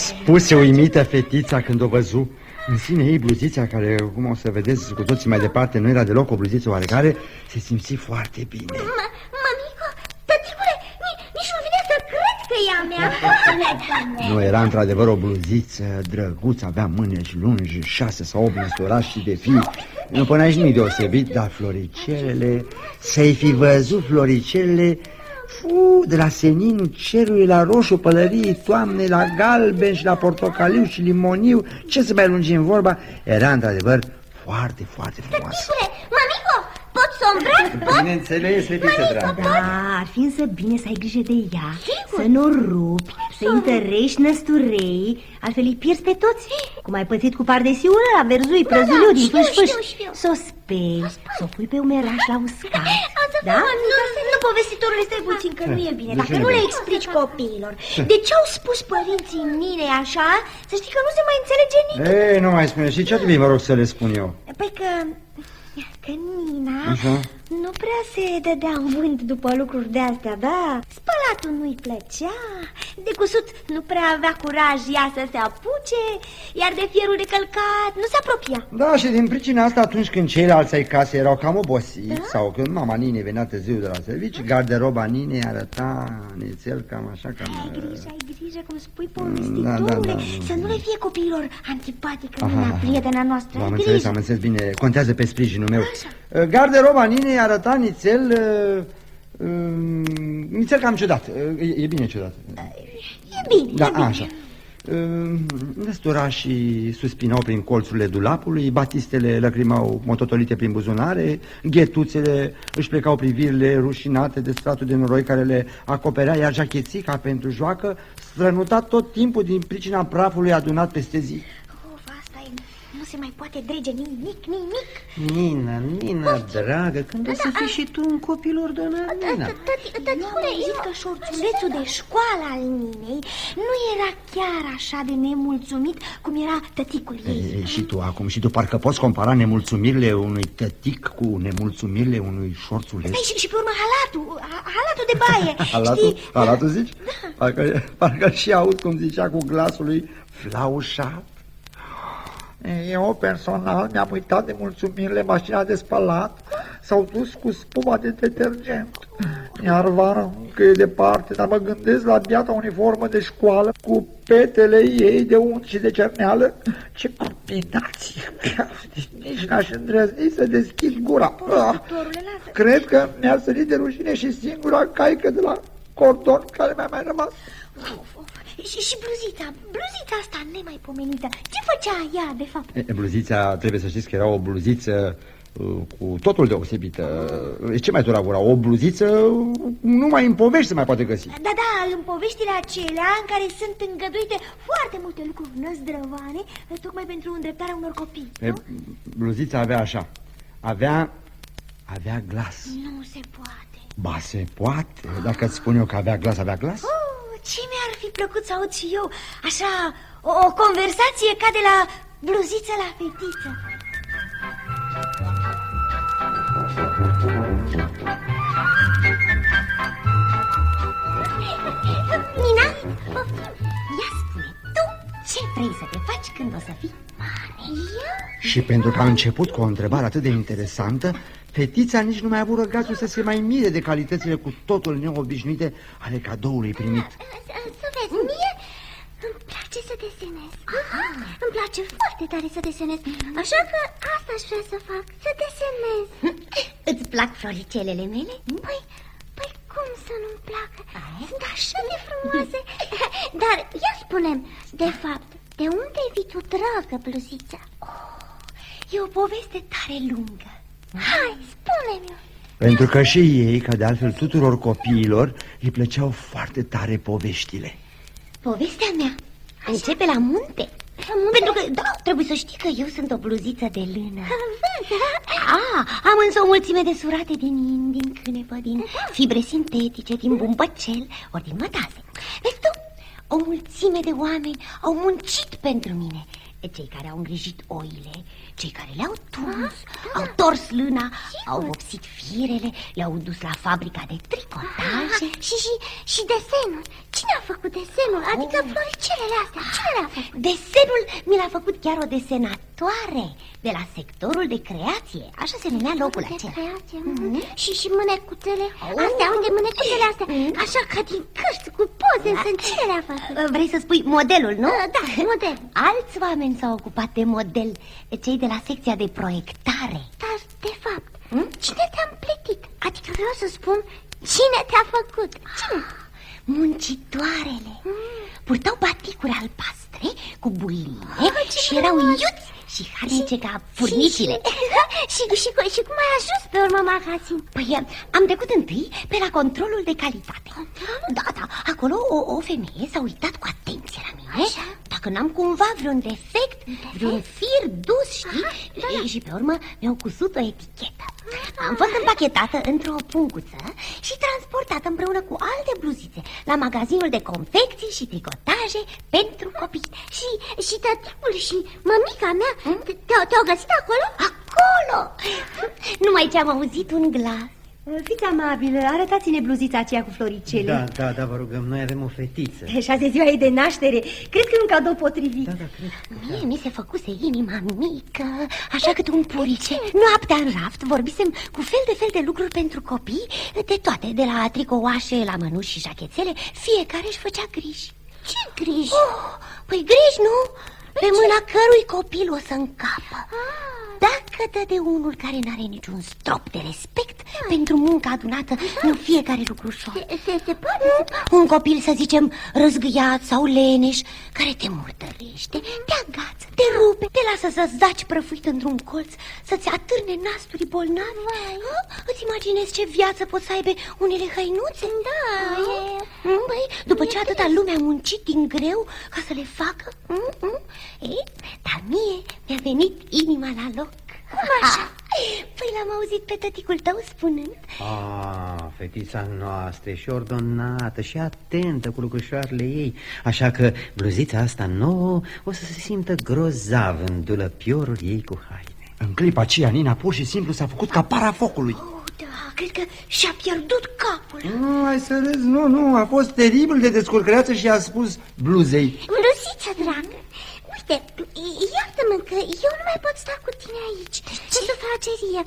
H: Spuse uimită fetița când o văzu. În sine ei bluzița care, cum o să vedeți cu toții mai departe Nu era deloc o bluziță oarecare Se simți foarte bine.
L: Mămico, tăticule, nici nu vine să cred că e a mea.
H: Nu, era într-adevăr o bluziță drăguță Avea mâneci lungi, șase sau opt măsurași și de fii. Nu până aici nimic deosebit Dar floricelele Să-i fi văzut floricelele Fu, de la seninul cerului la roșu pălării, toamne la galben și la portocaliu și limoniu, ce să mai lungim vorba, era într-adevăr foarte, foarte frumoasă.
L: Mamico, pot să o îmbrac?
H: Bineînțeles, fetiță dragă.
I: Da, ar fi însă bine să ai grijă de ea, Sigur. să nu rupi
G: Să întărești năsturei, altfel îi pierzi pe toți Cum ai pățit cu pardesiul ăla, verzui,
C: Da,
G: prăzuliu
C: da,
G: din
C: știu,
G: fâș-fâș
C: știu, știu.
G: Să o speli, să o pui pe umeraș la uscat
C: Da?
G: Da?
C: Nu, nu, povestitorule, stai puțin, că nu e bine.
H: De ce
C: Dacă
H: nu
C: nu
H: e
C: le
H: bine?
C: explici copiilor, de ce au spus părinții mine așa, să știi că nu se mai înțelege nimic.
H: Ei, nu mai spune. Și ce trebuie, mă rog, să le spun eu?
C: Păi că, că Nina
H: Așa?
C: nu prea se dădea în vânt după lucruri de astea, da? Spălatul nu-i plăcea, de cusut nu prea avea curaj ea să se apuce, iar de fierul de călcat nu se apropia.
H: Da, și din pricina asta, atunci când ceilalți ai casei erau cam obosiți, sau când mama Ninei venea târziu de la servici, garderoba Ninei arăta nițel cam așa, cam...
C: Ai grijă, ai grijă, cum spui
H: da,
C: povestitorule,
H: da.
C: să nu le fie copiilor antipatică
H: Aha,
C: Nina,
H: aha.
C: prietena noastră.
H: Am
C: ai
H: înțeles,
C: grijă.
H: am înțeles bine. Contează pe sprijinul meu. Uh, Garderoba Ninei arăta nițel... Uh, uh, nițel cam ciudat. Uh, E, e bine ciudat.
C: E bine,
H: Da,
C: e bine.
H: așa. Uh, Năsturașii suspinau prin colțurile dulapului, batistele lăcrimau mototolite prin buzunare, ghetuțele își plecau privirile rușinate de stratul de noroi care le acoperea, iar jachețica pentru joacă strănuta tot timpul din pricina prafului adunat peste zi.
C: Of, asta e, nu se mai poate drege nimic, nimic.
M: Nina, Nina, dragă, când o să fii și tu un copilor de la Nina?
C: Eu am auzit că șorțulețul de școală al Ninei nu era chiar așa de nemulțumit cum era tăticul ei.
H: E, și tu acum, și tu parcă poți compara nemulțumirile unui tătic cu nemulțumirile unui șorțuleț?
C: Păi și, și pe urmă halatul, ha- halatul de baie, (laughs)
H: Halatul,
C: știi?
H: halatul zici? Parcă, parcă și aud cum zicea cu glasul lui flaușat. Eu personal mi-am uitat de mulțumirile mașina de spălat S-au dus cu spuma de detergent Iar vara încă e departe Dar mă gândesc la biata uniformă de școală Cu petele ei de unt și de cerneală Ce combinație Nici n-aș îndrăzni să deschid gura ah,
C: Doctorule, lasă.
H: Cred că mi-a sărit de rușine și singura caică de la cordon care mi-a mai rămas
C: Of, of. Și, și bluzita, bluzita asta nemaipomenită, ce făcea ea, de fapt?
H: E, Bluzița, trebuie să știți că era o bluziță uh, cu totul deosebită. Uh, Ce mai dura gura? O bluziță uh, numai în povești se mai poate găsi.
C: Da, da, în poveștile acelea în care sunt îngăduite foarte multe lucruri năzdrăvane, tocmai pentru îndreptarea unor copii.
H: E, Bluzița avea așa. Avea, avea glas.
C: Nu se poate.
H: Ba, se poate. Dacă îți spun eu că avea glas, avea glas?
C: Oh, ce mi-ar fi plăcut să aud și eu, așa, o, o conversație ca de la bluziță la fetiță. Vrei să te faci când o să fii mare? Eu?
H: Și pentru că a început cu o întrebare atât de interesantă, fetița nici nu mai a avut răgazul să se mai mire de calitățile cu totul neobișnuite ale cadoului primit.
C: Să vezi, mie îmi place să desenez. Îmi place foarte tare să desenez. Așa că asta aș vrea să fac, să desenez. (laughs) Îți plac floricelele mele? Păi, păi cum să nu-mi placă? Sunt așa de frumoase. (laughs) Dar ia spunem, de fapt, de unde vii tu, dragă bluzița? Oh, e o poveste tare lungă. Hai, spune-mi
H: Pentru că și ei, ca de altfel tuturor copiilor, îi plăceau foarte tare poveștile.
C: Povestea mea începe la munte. Pentru că, da, trebuie să știi că eu sunt o bluziță de lână. (laughs) Ah, am însă o mulțime de surate din in, din cânepă, din fibre sintetice, din bumbăcel, ori din mătase. Vezi tu, o mulțime de oameni au muncit pentru mine. Cei care au îngrijit oile, cei care le-au tuns, au tors lâna, au vopsit firele, le-au dus la fabrica de tricotaje. și, și, și desenul. Cine a făcut desenul? Adică floricelele astea. Cine le-a făcut? Desenul mi l-a făcut chiar o desenatoare de la sectorul de creație. Așa se numea locul
G: de
C: acela.
G: creație,
C: Mhm.
G: Și, și mânecuțele Astea, unde mânecuțele astea Așa ca din cărți cu poze Sunt cine le-a făcut?
C: Vrei să spui modelul, nu?
G: Da, model (laughs)
C: Alți oameni s-au ocupat de model, cei de la secția de proiectare.
G: Dar, de fapt, cine te-a împletit? Adică vreau să spun Cine te-a făcut? Cine?
C: Muncitoarele Purtau baticuri albastre cu bulie
G: Ah, ce
C: Și erau
G: frumos!
C: iuți și harnice ca furnicile
G: și, (laughs) și, și cum ai ajuns pe urmă magazin?
A: Păi am trecut întâi pe la controlul de calitate Da, da, acolo o, o femeie s-a uitat cu atenție la mine Așa? Dacă n-am cumva vreun defect, vreun fir dus, știi? Aha, da, da. Și pe urmă mi-au cusut o etichetă Am fost împachetată într-o punguță și transportată împreună cu alte bluzițe La magazinul de confecții și tricotaje pentru copii
G: Și, și tăticul și mămica mea te-au te găsit acolo?
A: Acolo! Numai ce am auzit un glas
C: Fiți amabil, arătați-ne bluzița aceea cu floricele.
H: Da, da, da, vă rugăm, noi avem o fetiță.
C: Și azi ziua ei de naștere, cred că e un cadou potrivit?
H: Da, da, cred
A: Mie mi se făcuse inima mică, așa cât un purice. Noaptea în raft vorbisem cu fel de fel de lucruri pentru copii De toate, de la tricouașe, la mănuși și jachețele Fiecare își făcea griji.
G: Ce griji?
A: Oh, păi griji, nu? Pe mâna cărui copil o să încapă.
G: Ah.
A: Dacă dă de unul care n-are niciun strop de respect Pentru munca adunată în fiecare lucru ușor
G: Se, se, se poate?
A: Un copil, să zicem, răzgâiat sau leneș Care te murdărește, te agață, te rupe Te lasă să zaci prăfuit într-un colț Să-ți atârne nasturi bolnavi Ha? Îți imaginezi ce viață pot să aibă unele hăinuțe?
G: Da,
A: Ha?
G: e...
A: Băi, după ce atâta lume a muncit din greu ca să le facă mm, mm. Ei, dar mie mi-a venit inima la loc
G: Cum așa?
A: Păi l-am auzit pe tăticul tău spunând.
H: Ah, fetița noastră e și ordonată și atentă cu lucrușoarele ei. Așa că bluzița asta nouă o să se simtă grozav în dulăpiorul ei cu haine.
N: În clipa aceea, Nina pur și simplu s-a făcut ca para focului.
A: Oh, da, cred că și-a pierdut capul.
H: Nu, hai să râzi, nu, nu, a fost teribil de descurcăreață și a spus bluzei.
G: Bluziță, dragă Uite, iartă-mă că eu nu mai pot sta cu tine aici Ce sufragerie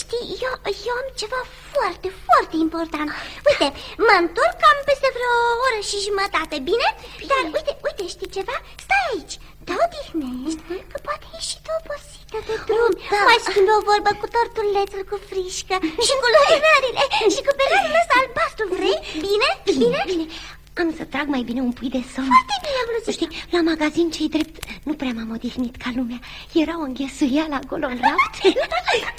G: Știi, eu, eu am ceva foarte, foarte important Uite, mă întorc cam peste vreo oră și jumătate, bine? bine. Dar uite, uite, știi ceva? Stai aici, te odihnești, că poate ești și tu obosită de drum oh, da. Mai schimbi o vorbă cu tortulețul cu frișcă (laughs) Și cu luminarile Și cu pelarul ăsta albastru, vrei? Bine? Bine? Bine
A: am să trag mai bine un pui de somn?
G: Foarte bine, Bluzița
A: Știi, la magazin cei drept nu prea m-am odihnit ca lumea. Era o înghesuială acolo în raft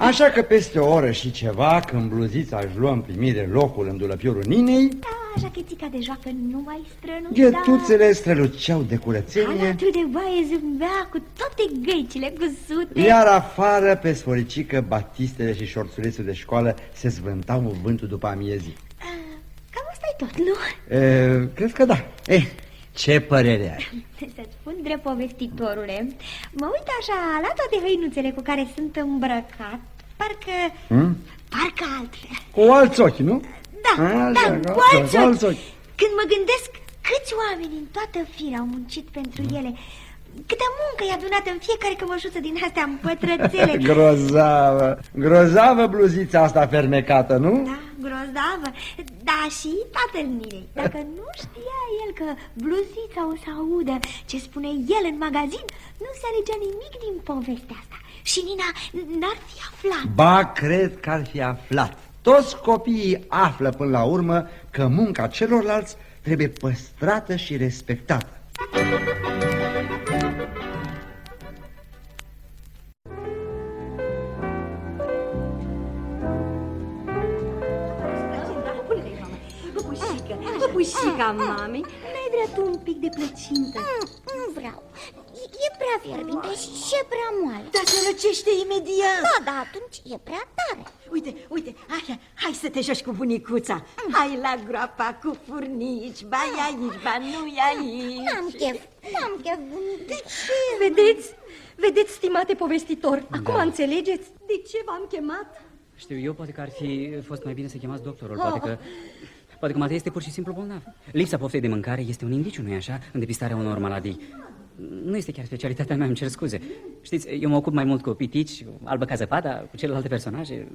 H: Așa că peste o oră și ceva Când bluzița își luă în primire locul în dulăpiorul Ninei
C: Da, jachețica de joacă nu mai strănuta
H: Ghetuțele străluceau de curățenie.
C: Halatul de baie zâmbea cu toate găicile cusute
H: Iar afară, pe sforicică, batistele și șorțulețul de școală Se zvântau în vântul după amiezii.
C: Cam asta e tot, nu?
H: e, Cred că da eh, Ce părere ai?
C: Să-ți spun drept povestitorule Mă uit așa la toate hăinuțele cu care sunt îmbrăcat Parcă...
H: Hmm?
C: Parcă altfel
H: Cu alți ochi, nu?
C: Da,
H: Așa,
C: da,
H: cu
C: cu alți
H: alți
C: ochi.
H: ochi.
C: Când mă gândesc câți oameni în toată firea au muncit pentru ele Câtă muncă i-a adunat în fiecare cămășuță din astea împătrățele? (laughs)
H: Grozavă, grozavă bluzița asta fermecată, nu?
C: Da, grozavă. Da, și tatăl Ninei Dacă nu știa el că bluzița o să audă ce spune el în magazin Nu se alegea nimic din povestea asta. Și Nina n-ar fi aflat.
H: Ba, cred că ar fi aflat. Toți copiii află până la urmă că munca celorlalți trebuie păstrată și respectată
C: păpușica mamei N-ai vrea tu un pic de plăcintă?
G: Mm, Nu vreau. E, e prea fierbinte și e prea moale.
O: Dar se răcește imediat.
G: Da, da, atunci e prea tare.
O: Uite, uite, așa, hai să te joci cu bunicuța. Hai la groapa cu furnici Ba e aici, ba nu e aici.
G: N-am chef, n-am chef
O: De ce?
C: Vedeți? Vedeți, stimate povestitor Acum înțelegeți de ce v-am chemat?
P: Știu eu, poate că ar fi fost mai bine să chemați doctorul. Poate că, poate că Matei este pur și simplu bolnav. Lipsa poftei de mâncare este un indiciu, nu-i așa, în depistarea unor maladii. Nu este chiar specialitatea mea, îmi cer scuze. Știți, eu mă ocup mai mult cu pitici, cu albă ca zăpada, cu celelalte personaje.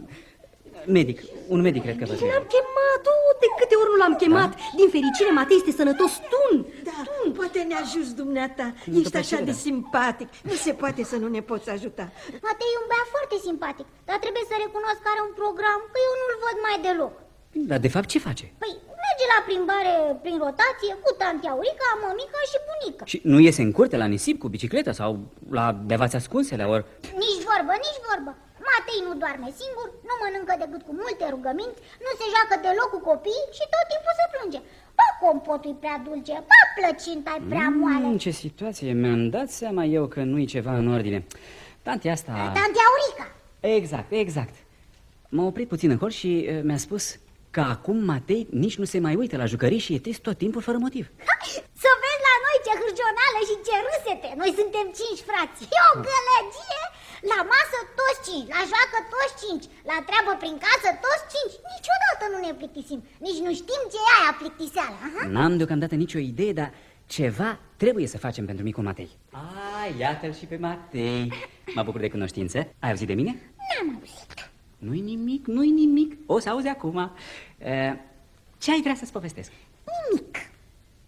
P: Medic, un medic cred că vă trebuie.
C: L-am chemat, oh, de câte ori nu l-am chemat Din fericire, Matei este sănătos, tun
O: Da, poate ne ajuți dumneata
P: Multă
O: Ești așa
P: plăcere,
O: de
P: da.
O: simpatic Nu se poate să nu ne poți ajuta
G: Poate e un băiat foarte simpatic Dar trebuie să recunosc că are un program Că eu nu-l văd mai deloc
P: Dar de fapt ce face?
G: Păi merge
L: merge la plimbare prin rotație cu tantea Aurica, mămica și bunica.
P: Și nu iese în curte la nisip cu bicicleta sau la bevați ascunsele, ori...
L: Nici vorbă, nici vorbă. Matei nu doarme singur, nu mănâncă decât cu multe rugăminți, nu se joacă deloc cu copiii și tot timpul se plânge. Ba compotul e prea dulce, ba plăcinta e prea moale.
P: Mm, ce situație, mi-am dat seama eu că nu-i ceva în ordine. Tantea asta...
L: Tante Aurica.
P: Exact, exact. M-a oprit puțin în hol și uh, mi-a spus că acum Matei nici nu se mai uită la jucării și e trist tot timpul fără motiv. (laughs)
L: Să vezi la noi ce hârjonală și ce râsete. Noi suntem cinci frați. E o gălăgie. La masă toți cinci, la joacă toți cinci, la treabă prin casă toți cinci. Niciodată nu ne plictisim. Nici nu știm ce e aia plictiseală. Aha.
P: N-am deocamdată nicio idee, dar ceva trebuie să facem pentru micul Matei. Ah, iată-l și pe Matei. Mă bucur de cunoștință. Ai auzit de mine?
L: N-am auzit.
P: Nu-i nimic, nu-i nimic. O să auzi acum. Uh, ce ai vrea să-ți povestesc?
L: Nimic.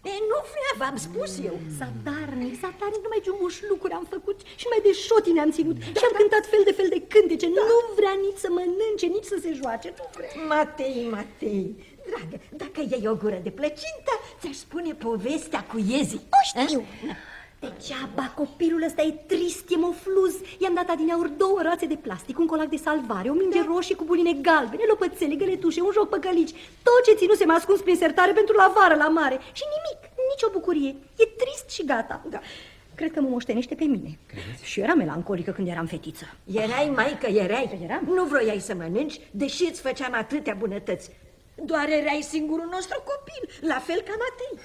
O: E, nu vrea, v-am spus eu. Satarnic, satarnic, numai ce umuși lucruri am făcut și mai de șoti ne-am ținut. și am cântat fel de fel de cântece. Nu vrea nici să mănânce, nici să se joace. Nu vrea.
M: Matei, Matei, dragă, dacă iei o gură de plăcintă, ți-aș spune povestea cu iezii.
L: O știu.
O: Degeaba, copilul ăsta e trist, e mofluz. I-am dat adineauri două rațe de plastic, un colac de salvare, o minge da. roșie cu buline galbene, lopățele, găletușe, un joc păcălici. Tot ce ținuse m-a ascuns prin sertare pentru la vară la mare. Și nimic, nicio bucurie. E trist și gata. Da. Cred că mă moștenește pe mine.
P: Credeți?
O: Și era melancolică când eram fetiță.
M: Erai, maică, erai.
O: Eram.
M: Nu vroiai să mănânci, deși îți făceam atâtea bunătăți. Doar erai singurul nostru copil, la fel ca Matei.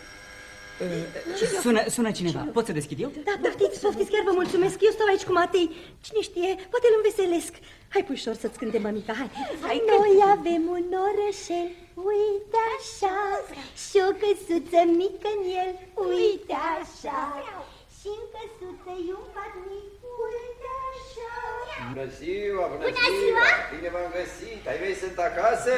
P: Sună, sună cineva. Pot să deschid eu?
O: Da, poftiți, poftiți, chiar vă mulțumesc. Eu stau aici cu Matei. Cine știe, poate îl înveselesc. Hai, pușor, să-ți cânte, mămica, hai. hai Noi că... avem un orășel, uite așa, și o căsuță mică în el, uite așa. Și în căsuță e un pat mic, uite așa.
Q: Bună ziua, bună,
L: Bună ziua!
Q: Bine v-am găsit! Ai mei sunt acasă?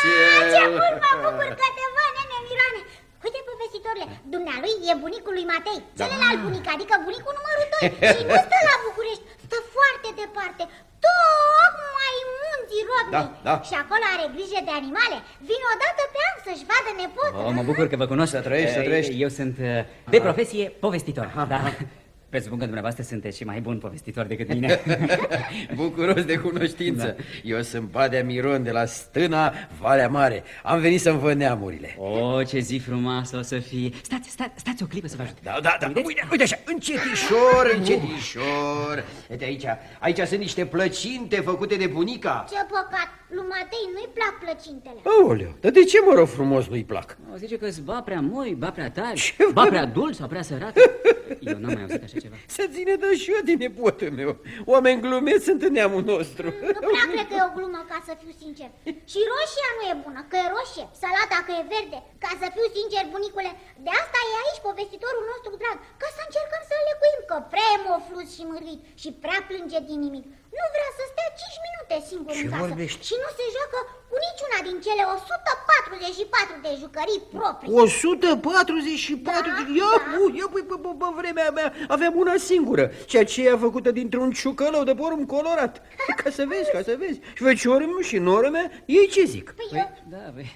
L: ce... ce mult mă bucur că te văd, nene Mirone. Uite, povestitorule, dumnealui e bunicul lui Matei, celălalt bunic, adică bunicul numărul 2 Și nu stă la București, stă foarte departe, tocmai în munții Rodnei
Q: Da, da.
L: Și acolo are grijă de animale, vine o dată pe an să-și vadă nepotul
P: Oh, mă bucur că vă cunosc.
Q: Să trăiești, să
P: Eh,
Q: trăiești.
P: Eu sunt eh, de profesie povestitor. Da. (laughs) Presupun că dumneavoastră sunteți și mai bun povestitor decât mine. (laughs)
Q: Bucuros de cunoștință. Da. Eu sunt Badea Miron de la Stâna, Valea Mare. Am venit să-mi văd neamurile.
P: Oh, ce zi frumoasă o să fie. Stați, stați, stați o clipă să vă ajut.
Q: Da, da, da. Uite, uite așa, încetișor, încetișor. Uite aici, aici sunt niște plăcinte făcute de bunica.
L: Ce păcat, lui Matei nu-i plac plăcintele
Q: Aoleu, dar de ce, mă rog frumos, nu-i plac?
P: O zice că ba prea moi, ba prea tari, ba prea dulci sau prea sărată. (laughs) Eu n-am mai auzit așa ceva.
Q: Să ține de și eu din nepotul meu. Oameni glumeți sunt în neamul nostru.
L: Nu prea cred că e o glumă, ca să fiu sincer Și roșia nu e bună, că e roșie Salata că e verde Ca să fiu sincer, bunicule De asta e aici povestitorul nostru drag Ca să încercăm să le lecuim Că prea e moflus și mârlit Și prea plânge din nimic Nu vrea să stea 5 minute singur
Q: Ce
L: în casă
Q: vorbești?
L: Și nu se joacă cu niciuna din cele 144 de jucării proprii.
Q: 144
L: Da,
Q: de... Ia,
L: da.
Q: bu, ia, păi, pe, pe, pe vremea mea. Aveam una singură. Și aceea făcută dintr-un ciucălău de porumb colorat. (laughs) Ca să vezi, ca să vezi. Și feciorii meu și noră mea, ei ce zic?
L: Păi,
P: Păi, da, băi,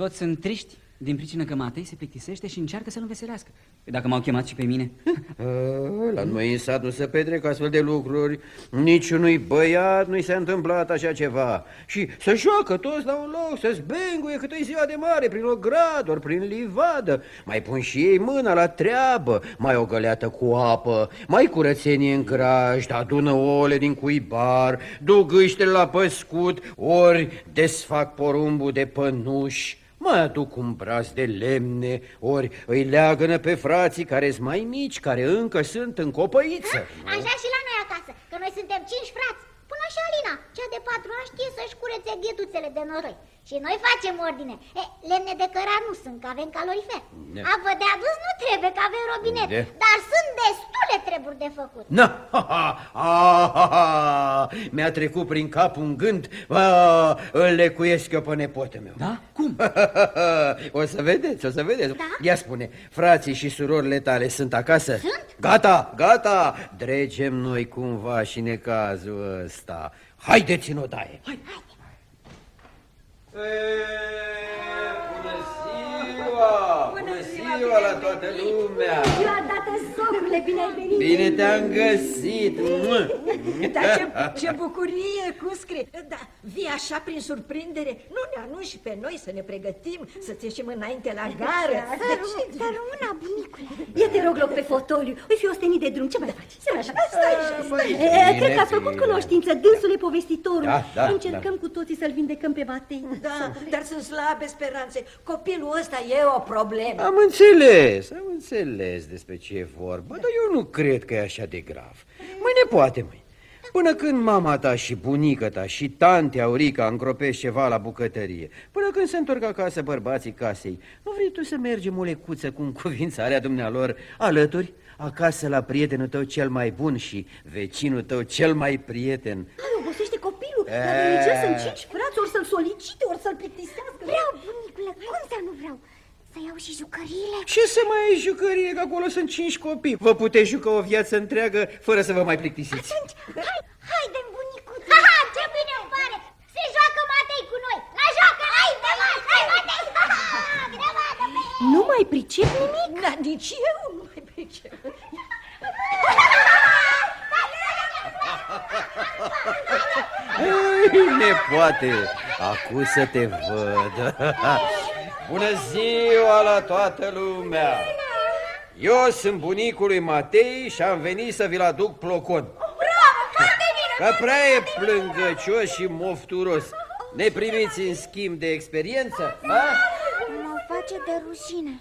P: toți sunt triști din pricină că Matei se plictisește și încearcă să-l înveselească. Păi Dacă m-au chemat și pe mine.
Q: A, (laughs) La noi în sat nu se petrec astfel de lucruri Niciunui băiat nu-i s-a întâmplat așa ceva Și să joacă toți la un loc, să zbenguie cât e ziua de mare Prin o grad, ori prin livadă Mai pun și ei mâna la treabă Mai o găleată cu apă Mai curățenie în grajd Adună ouăle din cuibar Duc gâștele la păscut Ori desfac porumbul de pănuși mai aduc un braț de lemne, ori îi leagănă pe frații care sunt mai mici, care încă sunt în copăiță.
L: Așa și la noi acasă, că noi suntem cinci frați Până și Alina, cea de patru ani știe să-și curețe ghetuțele de noroi Și noi facem ordine e, Lemne de cărar nu sunt, că avem calorifer
Q: Da.
L: Apă de adus nu trebuie, că avem robinet
Q: Da.
L: Dar sunt destule treburi de făcut
Q: Na, ha, ha, ha, ha, ha. Mi-a trecut prin cap un gând, a, îl lecuiesc eu pe nepotul meu.
P: Da? Cum?
Q: o să vedeți, o să vedeți.
L: Da?
Q: Ia spune, frații și surorile tale sunt acasă?
L: Sunt.
Q: Gata, gata, dregem noi cumva și necazul ăsta. Haideți în odaie.
P: Hai,
Q: Bună ziua la toată lumea!
O: Ziua dată, socrule, bine ai venit!
Q: Bine te-am găsit! (laughs)
C: Dar ce, ce bucurie, Cuscre! Da, vii așa prin surprindere, nu ne anunși pe noi să ne pregătim, să-ți ieșim înainte la gară.
R: Să rămân, să rămână, bunicule.
O: Ia te rog loc pe fotoliu, voi fi ostenit de drum, ce mai faci? Stai așa, stai așa, stai.
Q: bine,
O: E, Cred că ați făcut
Q: bine.
O: cunoștință, dânsule povestitorul.
Q: Da, da,
O: Încercăm cu toții să-l vindecăm pe Matei.
C: Da, dar sunt slabe speranțe. Copilul ăsta e o problemă.
Q: Am înțeles, am înțeles despre ce e vorba, dar eu nu cred că e așa de grav. Mâine poate, măi. Până când mama ta și bunica ta și tante Aurica încropești ceva la bucătărie, până când se întorc acasă bărbații casei, nu vrei tu să mergem o lecuță cu încuvințarea dumnealor alături, acasă la prietenul tău cel mai bun și vecinul tău cel mai prieten?
O: Ai, obosește copilul,
Q: E.
O: la religios sunt cinci frați, ori să-l solicite, ori să-l plictisească.
R: Vreau, bunicule, cum să nu vreau? Să iau și jucăriile?
Q: Ce să mai ai jucărie, că acolo sunt cinci copii. Vă puteți juca o viață întreagă fără să vă mai plictisiți.
R: Atunci, hai, haide, bunicuță! Ha, ha, ce bine îmi pare! Se joacă Matei cu noi! La joacă! Hai, de mai, hai, Matei! Ha, ha, grămadă pe el!
O: Nu mai pricep nimic?
C: Da, nici eu nu mai pricep.
Q: Ei, nepoate, acu să te văd. (laughs) Bună ziua la toată lumea! Eu sunt bunicul lui Matei și am venit să vi-l aduc plocon. Că prea e plângăcios și mofturos. Ne primiți în schimb de experiență? Ha?
R: Mă face de rușine.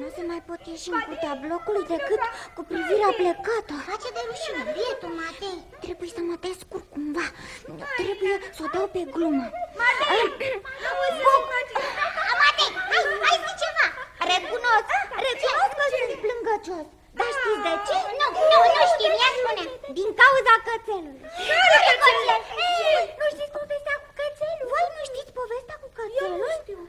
R: Nu se mai pot ieși în curtea blocului decât cu privirea plecată. Face de rușine, bietul Matei. Trebuie să mă descurc cumva. Trebuie să o dau pe glumă. Matei! Matei, hai, hai zi ceva. Recunosc, recunosc că sunt plângăcios. Dar știți de ce? Nu, nu, nu știm, ea spune. Din cauza cățelului. Care cățel? Nu știți povestea cu cățelul? Voi nu știți povestea cu cățelul? Eu nu știu.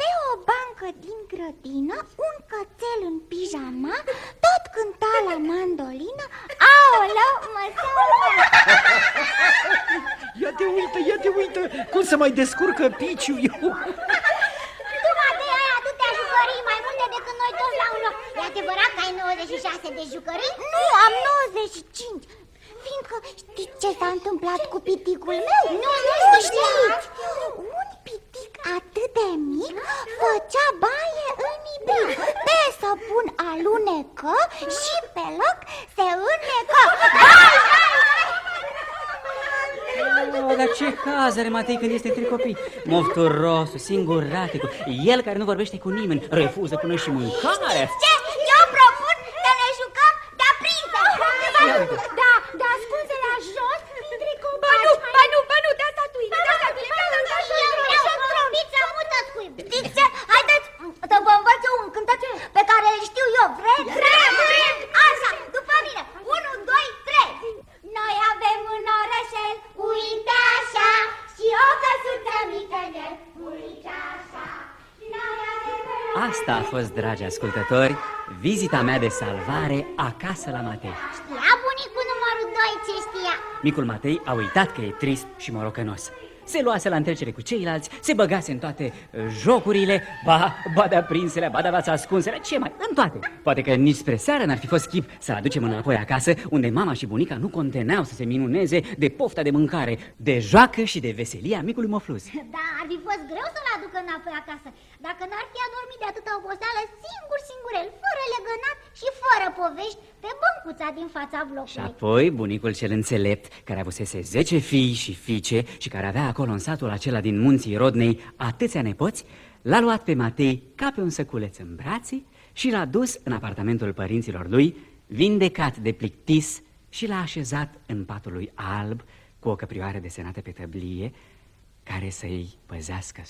R: Pe o bancă din grădină, un cățel în pijama tot cânta la mandolină Aoleu, mă
Q: Ia te uită, ia te uită, cum să mai descurcă piciu eu?
R: Tu, Matei, ai atâtea jucării mai multe decât noi toți la un loc. E adevărat că ai 96 de jucării? Nu, am 95 Fiindcă știți ce s-a întâmplat cu piticul meu? Nu, nu știți Un pitic atât de mic făcea baie în ibric Pe săpun alunecă și pe loc se înnecă. Vai, vai,
P: Oh, dar ce caz are Matei când este între copii? Mofturosul, singuraticul, el care nu vorbește cu nimeni, refuză până și mâncarea.
R: Ce? Eu propun să ne jucăm de aprinsă Da, da, ascunse la jos Între copaci Ba nu, ba nu, ba nu, de asta tu De asta tu Eu vreau să să mută scuip Știți ce? Haideți să vă învăț eu un cântec pe care îl știu eu Vreți? Vrem, vrem Așa, după mine Unu, doi, trei Noi avem un orășel Uite așa Și o căsuță mică în el Uite așa Noi avem un
P: Asta a fost, dragi ascultători, vizita mea de salvare acasă la Matei.
R: Știa bunicul numărul 2 ce știa
P: Micul Matei a uitat că e trist și morocănos. Se luase la întrecere cu ceilalți, se băgase în toate uh, jocurile, ba, ba de aprinsele, ba de avați ascunsele, ce mai, în toate. Poate că nici spre seară n-ar fi fost chip să-l aducem înapoi acasă, unde mama și bunica nu conteneau să se minuneze de pofta de mâncare, de joacă și de veselia micului moflus.
R: Da, ar fi fost greu să-l aducă înapoi acasă Dacă n-ar fi adormit de atâta oboseală Singur, singur el, fără legănat și fără povești Pe băncuța din fața
P: Și
R: blocului
P: apoi bunicul cel înțelept, care avusese zece fii și fiice și care avea acolo în satul acela din munții Rodnei atâția nepoți, l-a luat pe Matei ca pe un săculeț în brațe și l-a dus în apartamentul părinților lui, vindecat de plictis și l-a așezat în patul lui alb cu o căprioară desenată pe tăblie care să-i păzească